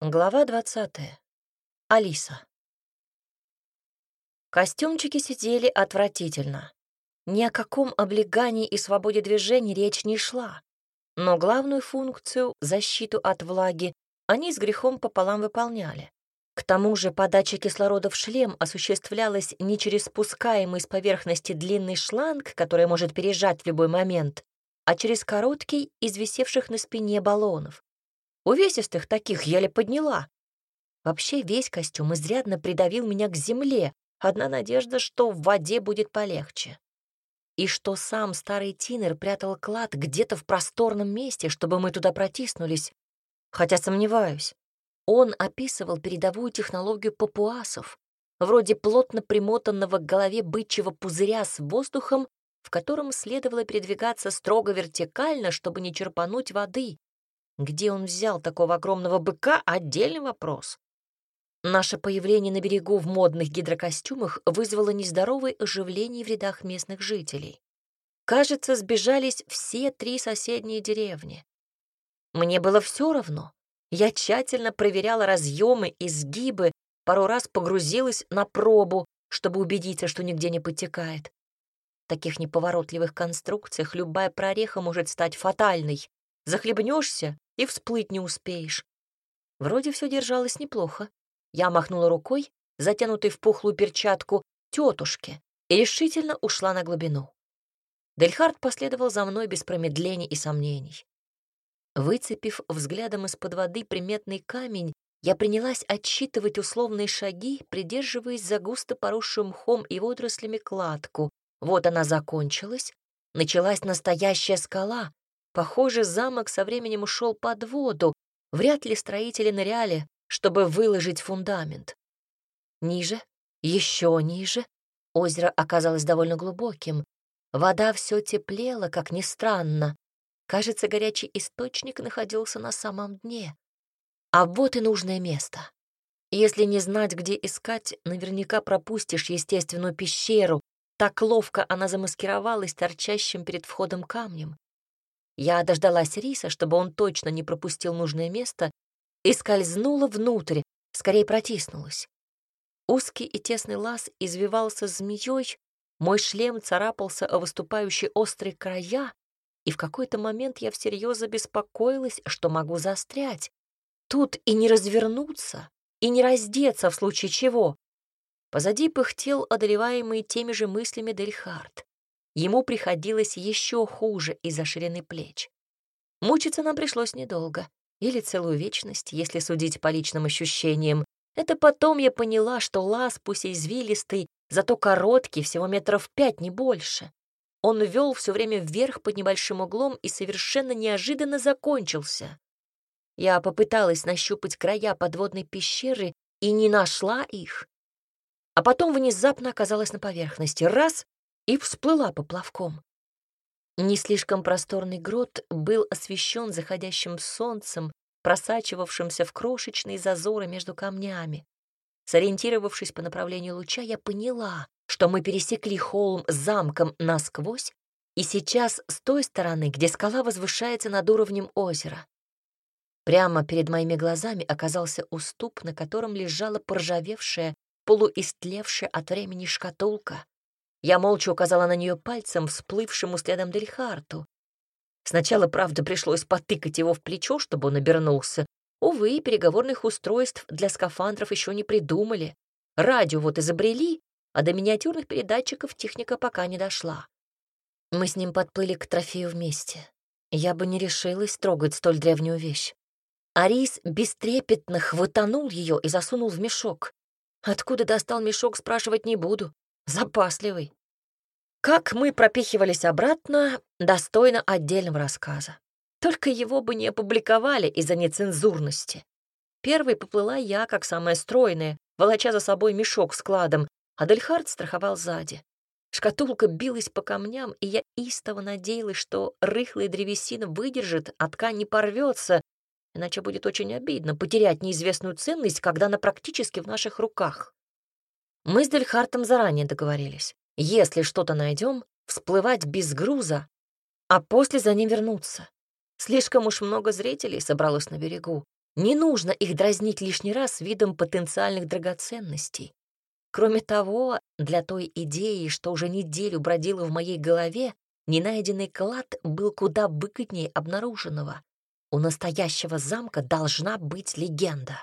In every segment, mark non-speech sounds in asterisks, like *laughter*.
Глава 20. Алиса. Костюмчики сидели отвратительно. Ни о каком облегании и свободе движений речь не шла. Но главную функцию, защиту от влаги, они с грехом пополам выполняли. К тому же подача кислорода в шлем осуществлялась не через спускаемый с поверхности длинный шланг, который может пережать в любой момент, а через короткий из висевших на спине баллонов. Увесистых таких еле подняла. Вообще весь костюм изрядно придавил меня к земле. Одна надежда, что в воде будет полегче. И что сам старый Тинер прятал клад где-то в просторном месте, чтобы мы туда протиснулись. Хотя сомневаюсь. Он описывал передовую технологию папуасов, вроде плотно примотанного к голове бычьего пузыря с воздухом, в котором следовало передвигаться строго вертикально, чтобы не черпануть воды. Где он взял такого огромного быка — отдельный вопрос. Наше появление на берегу в модных гидрокостюмах вызвало нездоровое оживление в рядах местных жителей. Кажется, сбежались все три соседние деревни. Мне было все равно. Я тщательно проверяла разъемы и сгибы, пару раз погрузилась на пробу, чтобы убедиться, что нигде не подтекает. В таких неповоротливых конструкциях любая прореха может стать фатальной. Захлебнешься и всплыть не успеешь. Вроде все держалось неплохо. Я махнула рукой, затянутой в пухлую перчатку, тетушке, и решительно ушла на глубину. Дельхард последовал за мной без промедлений и сомнений. Выцепив взглядом из-под воды приметный камень, я принялась отсчитывать условные шаги, придерживаясь за густо поросшую мхом и водорослями кладку. Вот она закончилась. Началась настоящая скала, Похоже, замок со временем ушел под воду. Вряд ли строители ныряли, чтобы выложить фундамент. Ниже, еще ниже. Озеро оказалось довольно глубоким. Вода все теплела, как ни странно. Кажется, горячий источник находился на самом дне. А вот и нужное место. Если не знать, где искать, наверняка пропустишь естественную пещеру. Так ловко она замаскировалась торчащим перед входом камнем. Я дождалась Риса, чтобы он точно не пропустил нужное место, и скользнула внутрь, скорее протиснулась. Узкий и тесный лаз извивался змеей, мой шлем царапался о выступающие острые края, и в какой-то момент я всерьез забеспокоилась, что могу застрять. Тут и не развернуться, и не раздеться в случае чего. Позади пыхтел одолеваемый теми же мыслями Дельхард. Ему приходилось еще хуже из-за ширины плеч. Мучиться нам пришлось недолго, или целую вечность, если судить по личным ощущениям. Это потом я поняла, что лаз, пусть и извилистый, зато короткий, всего метров пять, не больше. Он вел все время вверх под небольшим углом и совершенно неожиданно закончился. Я попыталась нащупать края подводной пещеры и не нашла их. А потом внезапно оказалась на поверхности. Раз и всплыла поплавком. Не слишком просторный грот был освещен заходящим солнцем, просачивавшимся в крошечные зазоры между камнями. Сориентировавшись по направлению луча, я поняла, что мы пересекли холм с замком насквозь, и сейчас с той стороны, где скала возвышается над уровнем озера. Прямо перед моими глазами оказался уступ, на котором лежала поржавевшая, полуистлевшая от времени шкатулка. Я молча указала на нее пальцем, всплывшему следом Дельхарту. Сначала, правда, пришлось потыкать его в плечо, чтобы он обернулся. Увы, переговорных устройств для скафандров еще не придумали. Радио вот изобрели, а до миниатюрных передатчиков техника пока не дошла. Мы с ним подплыли к трофею вместе. Я бы не решилась трогать столь древнюю вещь. Арис бестрепетно хватанул ее и засунул в мешок. Откуда достал мешок, спрашивать не буду. Запасливый. Как мы пропихивались обратно, достойно отдельного рассказа. Только его бы не опубликовали из-за нецензурности. Первой поплыла я, как самая стройная, волоча за собой мешок с кладом, а Дельхард страховал сзади. Шкатулка билась по камням, и я истово надеялась, что рыхлая древесина выдержит, а ткань не порвется, иначе будет очень обидно потерять неизвестную ценность, когда она практически в наших руках. Мы с Дельхартом заранее договорились. Если что-то найдем, всплывать без груза, а после за ним вернуться. Слишком уж много зрителей собралось на берегу. Не нужно их дразнить лишний раз видом потенциальных драгоценностей. Кроме того, для той идеи, что уже неделю бродила в моей голове, ненайденный клад был куда выгоднее обнаруженного. У настоящего замка должна быть легенда.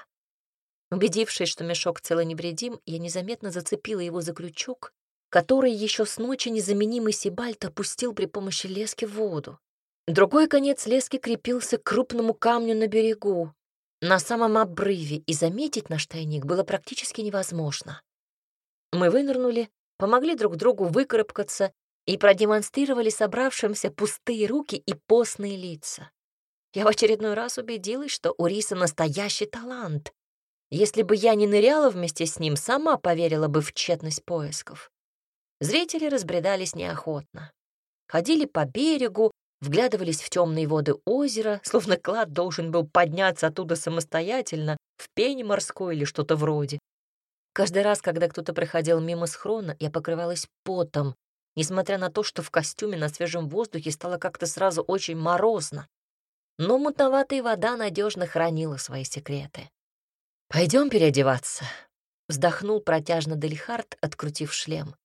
Убедившись, что мешок цел и невредим, я незаметно зацепила его за крючок, который еще с ночи незаменимый Сибальт опустил при помощи лески в воду. Другой конец лески крепился к крупному камню на берегу, на самом обрыве, и заметить наш тайник было практически невозможно. Мы вынырнули, помогли друг другу выкарабкаться и продемонстрировали собравшимся пустые руки и постные лица. Я в очередной раз убедилась, что у Риса настоящий талант. Если бы я не ныряла вместе с ним, сама поверила бы в тщетность поисков. Зрители разбредались неохотно. Ходили по берегу, вглядывались в темные воды озера, *laughs* словно клад должен был подняться оттуда самостоятельно, в пене морской или что-то вроде. Каждый раз, когда кто-то проходил мимо схрона, я покрывалась потом, несмотря на то, что в костюме на свежем воздухе стало как-то сразу очень морозно. Но мутноватая вода надежно хранила свои секреты. Пойдем переодеваться», — вздохнул протяжно Делихард, открутив шлем.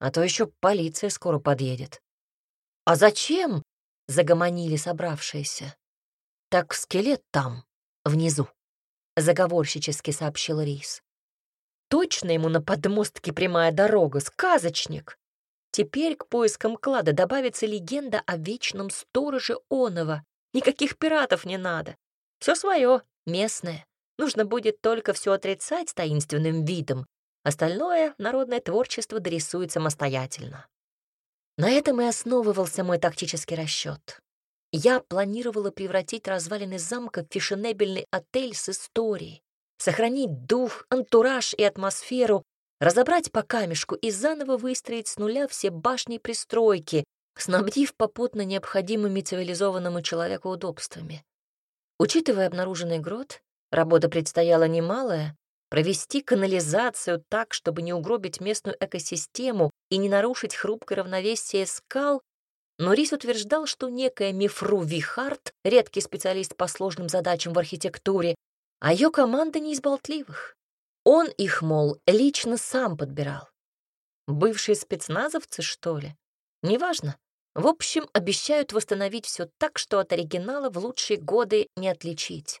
«А то еще полиция скоро подъедет». «А зачем?» — загомонили собравшиеся. «Так скелет там, внизу», — заговорщически сообщил Рис. «Точно ему на подмостке прямая дорога, сказочник!» Теперь к поискам клада добавится легенда о вечном стороже Онова. Никаких пиратов не надо. Все свое, местное. Нужно будет только все отрицать с таинственным видом. Остальное народное творчество дорисует самостоятельно. На этом и основывался мой тактический расчет. Я планировала превратить развалины замка в фешенебельный отель с историей, сохранить дух, антураж и атмосферу, разобрать по камешку и заново выстроить с нуля все башни и пристройки, снабдив попутно необходимыми цивилизованному человеку удобствами. Учитывая обнаруженный грот, работа предстояла немалая, провести канализацию так, чтобы не угробить местную экосистему и не нарушить хрупкое равновесие скал, но Рис утверждал, что некая Мифру Вихард, редкий специалист по сложным задачам в архитектуре, а ее команда не из болтливых. Он их, мол, лично сам подбирал. Бывшие спецназовцы, что ли? Неважно. В общем, обещают восстановить все так, что от оригинала в лучшие годы не отличить.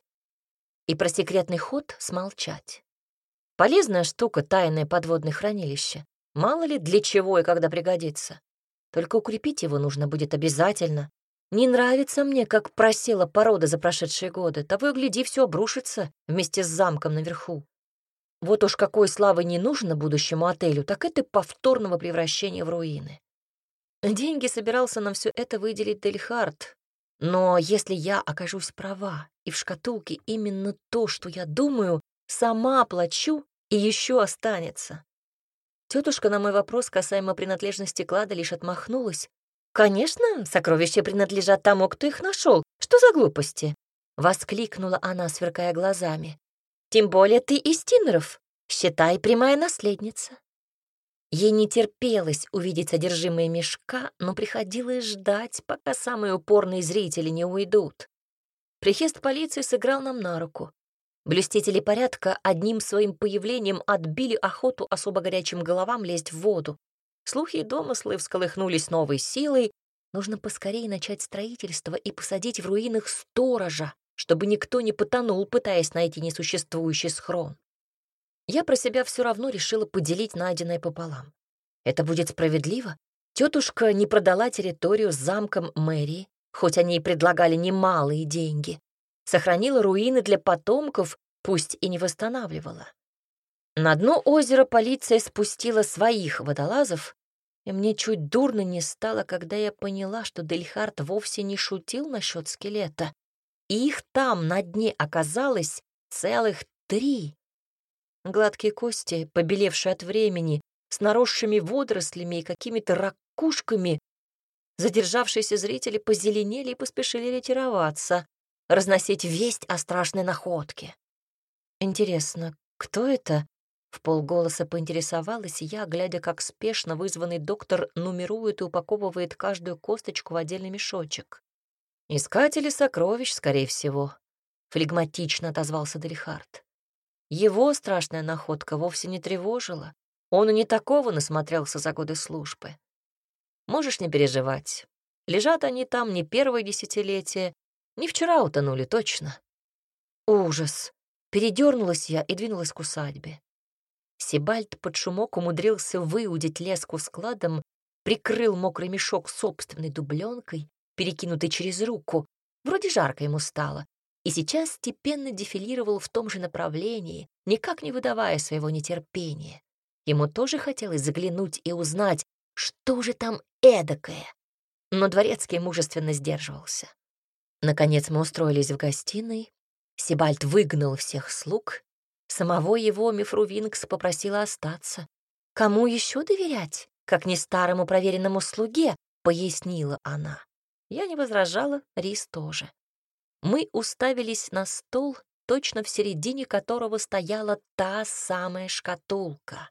И про секретный ход смолчать. Полезная штука — тайное подводное хранилище. Мало ли для чего и когда пригодится. Только укрепить его нужно будет обязательно. Не нравится мне, как просела порода за прошедшие годы. Того и гляди, все обрушится вместе с замком наверху. Вот уж какой славы не нужно будущему отелю, так это повторного превращения в руины. Деньги собирался на все это выделить Дельхард. Но если я окажусь права, и в шкатулке именно то, что я думаю, Сама оплачу, и еще останется. Тетушка на мой вопрос касаемо принадлежности клада лишь отмахнулась. «Конечно, сокровища принадлежат тому, кто их нашел. Что за глупости?» Воскликнула она, сверкая глазами. «Тем более ты из Тинеров. Считай, прямая наследница». Ей не терпелось увидеть содержимое мешка, но приходилось ждать, пока самые упорные зрители не уйдут. Приезд полиции сыграл нам на руку. Блюстители порядка одним своим появлением отбили охоту особо горячим головам лезть в воду. Слухи и домыслы всколыхнулись новой силой. Нужно поскорее начать строительство и посадить в руинах сторожа, чтобы никто не потонул, пытаясь найти несуществующий схрон. Я про себя все равно решила поделить найденное пополам. Это будет справедливо. Тетушка не продала территорию с замком мэрии, хоть они и предлагали немалые деньги сохранила руины для потомков, пусть и не восстанавливала. На дно озера полиция спустила своих водолазов, и мне чуть дурно не стало, когда я поняла, что Дельхард вовсе не шутил насчет скелета. Их там на дне оказалось целых три. Гладкие кости, побелевшие от времени, с наросшими водорослями и какими-то ракушками. Задержавшиеся зрители позеленели и поспешили ретироваться разносить весть о страшной находке. Интересно, кто это? В полголоса поинтересовалась я, глядя, как спешно вызванный доктор нумерует и упаковывает каждую косточку в отдельный мешочек. Искатели сокровищ, скорее всего. — флегматично отозвался Делихард. Его страшная находка вовсе не тревожила. Он и не такого насмотрелся за годы службы. Можешь не переживать. Лежат они там не первое десятилетие, не вчера утонули точно. Ужас. Передернулась я и двинулась к усадьбе. Сибальд под шумок умудрился выудить леску складом, прикрыл мокрый мешок собственной дубленкой, перекинутой через руку. Вроде жарко ему стало. И сейчас степенно дефилировал в том же направлении, никак не выдавая своего нетерпения. Ему тоже хотелось заглянуть и узнать, что же там эдакое. Но дворецкий мужественно сдерживался. Наконец мы устроились в гостиной. Сибальд выгнал всех слуг. Самого его Мифрувинкс попросила остаться. Кому еще доверять, как не старому проверенному слуге, пояснила она. Я не возражала, Рис тоже. Мы уставились на стол, точно в середине которого стояла та самая шкатулка.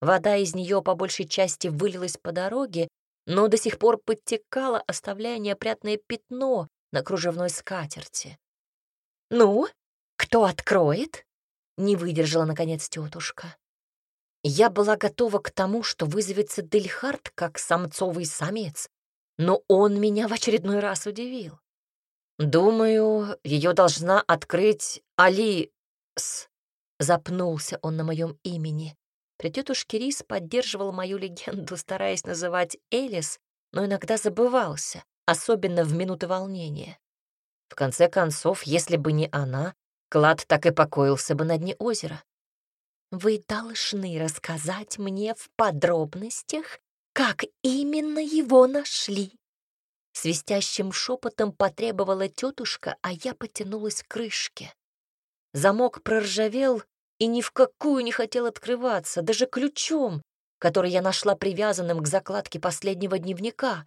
Вода из нее по большей части вылилась по дороге, но до сих пор подтекала, оставляя неопрятное пятно на кружевной скатерти. «Ну, кто откроет?» — не выдержала, наконец, тетушка. Я была готова к тому, что вызовется Дельхард как самцовый самец, но он меня в очередной раз удивил. «Думаю, ее должна открыть Али...» С... Запнулся он на моем имени. При тетушке Рис поддерживал мою легенду, стараясь называть Элис, но иногда забывался, особенно в минуты волнения. В конце концов, если бы не она, клад так и покоился бы на дне озера. «Вы должны рассказать мне в подробностях, как именно его нашли?» Свистящим шепотом потребовала тетушка, а я потянулась к крышке. Замок проржавел и ни в какую не хотел открываться, даже ключом, который я нашла привязанным к закладке последнего дневника.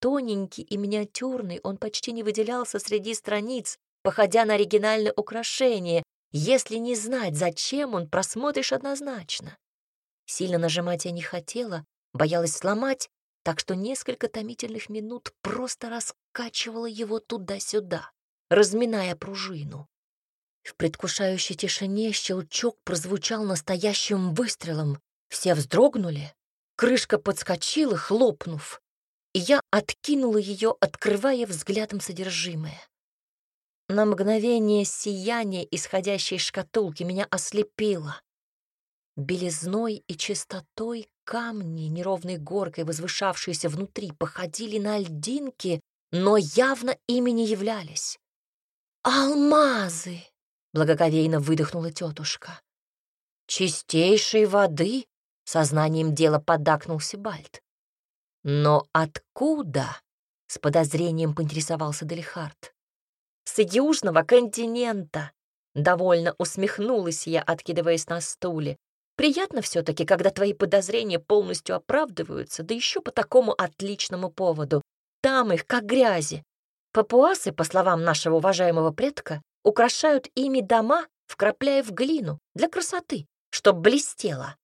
Тоненький и миниатюрный, он почти не выделялся среди страниц, походя на оригинальное украшение. Если не знать, зачем он, просмотришь однозначно. Сильно нажимать я не хотела, боялась сломать, так что несколько томительных минут просто раскачивала его туда-сюда, разминая пружину. В предвкушающей тишине щелчок прозвучал настоящим выстрелом. Все вздрогнули, крышка подскочила, хлопнув, и я откинула ее, открывая взглядом содержимое. На мгновение сияние исходящей шкатулки меня ослепило. Белизной и чистотой камни, неровной горкой возвышавшиеся внутри, походили на льдинки, но явно ими не являлись. «Алмазы!» — благоговейно выдохнула тетушка. «Чистейшей воды!» — сознанием дела поддакнул Сибальд. «Но откуда?» — с подозрением поинтересовался Делихард. «С южного континента!» — довольно усмехнулась я, откидываясь на стуле. «Приятно все-таки, когда твои подозрения полностью оправдываются, да еще по такому отличному поводу. Там их как грязи. Папуасы, по словам нашего уважаемого предка, украшают ими дома, вкрапляя в глину для красоты, чтоб блестело.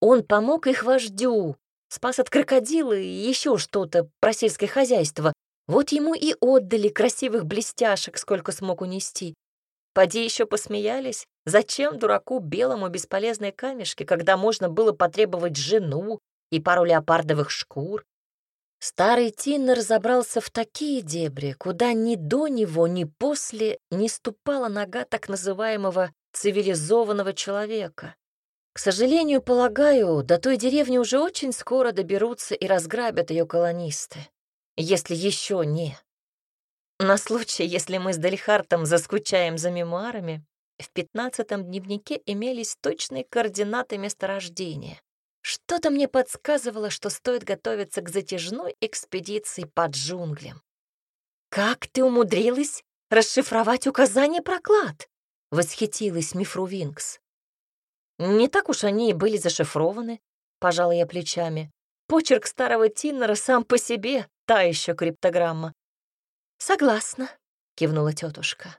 Он помог их вождю, спас от крокодила и еще что-то про сельское хозяйство. Вот ему и отдали красивых блестяшек, сколько смог унести. Поди еще посмеялись. Зачем дураку белому бесполезные камешки, когда можно было потребовать жену и пару леопардовых шкур? Старый Тиннер разобрался в такие дебри, куда ни до него, ни после не ступала нога так называемого цивилизованного человека. К сожалению, полагаю, до той деревни уже очень скоро доберутся и разграбят ее колонисты. Если еще не. На случай, если мы с Дельхартом заскучаем за мемуарами, в пятнадцатом дневнике имелись точные координаты месторождения. Что-то мне подсказывало, что стоит готовиться к затяжной экспедиции по джунглям. «Как ты умудрилась расшифровать указания про клад?» — восхитилась Мифру Винкс. Не так уж они и были зашифрованы, пожала я плечами. Почерк старого Тиннера сам по себе та еще криптограмма. Согласна, кивнула тетушка.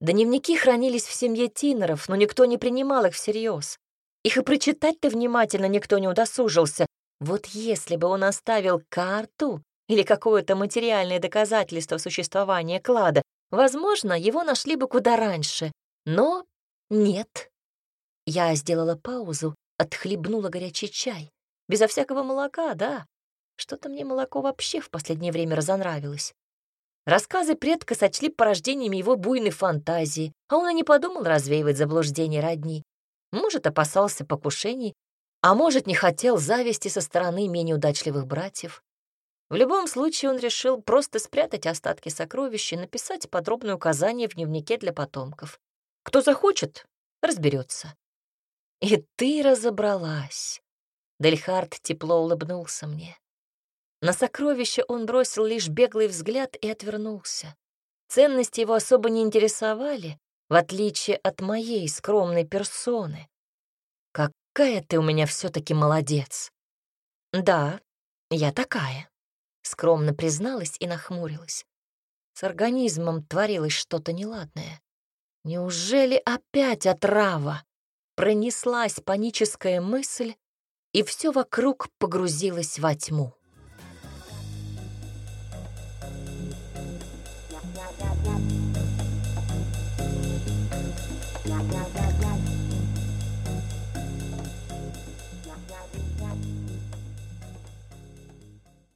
Дневники хранились в семье Тиннеров, но никто не принимал их всерьез. Их и прочитать-то внимательно никто не удосужился. Вот если бы он оставил карту или какое-то материальное доказательство существования клада, Возможно, его нашли бы куда раньше, но нет. Я сделала паузу, отхлебнула горячий чай. Безо всякого молока, да. Что-то мне молоко вообще в последнее время разонравилось. Рассказы предка сочли порождением его буйной фантазии, а он и не подумал развеивать заблуждения родни. Может, опасался покушений, а может, не хотел зависти со стороны менее удачливых братьев. В любом случае он решил просто спрятать остатки сокровищ и написать подробное указание в дневнике для потомков. Кто захочет, разберется. И ты разобралась. Дельхард тепло улыбнулся мне. На сокровище он бросил лишь беглый взгляд и отвернулся. Ценности его особо не интересовали, в отличие от моей скромной персоны. Какая ты у меня все таки молодец. Да, я такая скромно призналась и нахмурилась. С организмом творилось что-то неладное. Неужели опять отрава? Пронеслась паническая мысль, и все вокруг погрузилось во тьму.